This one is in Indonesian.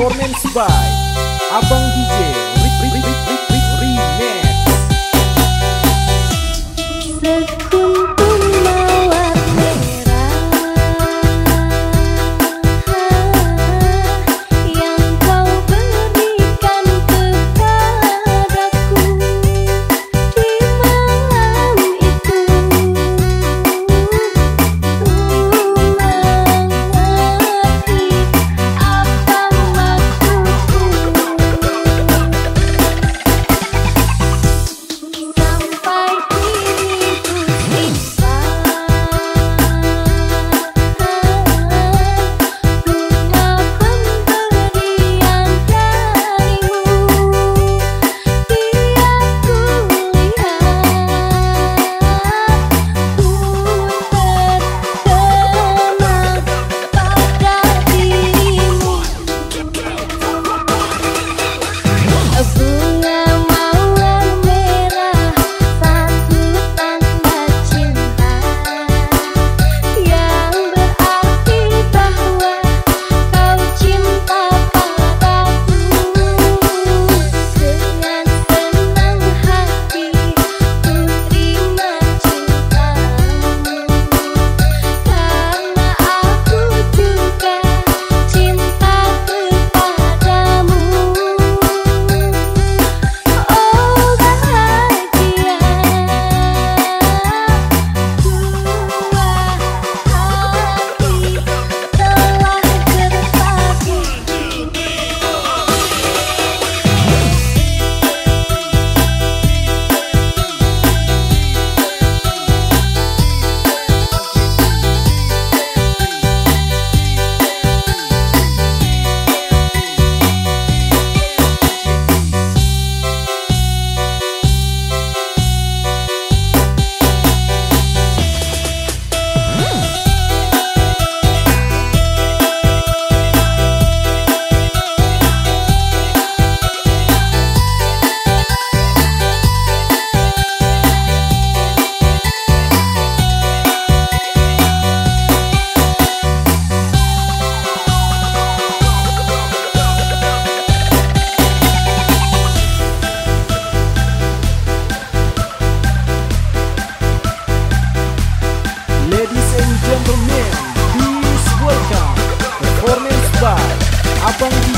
performance by apa abang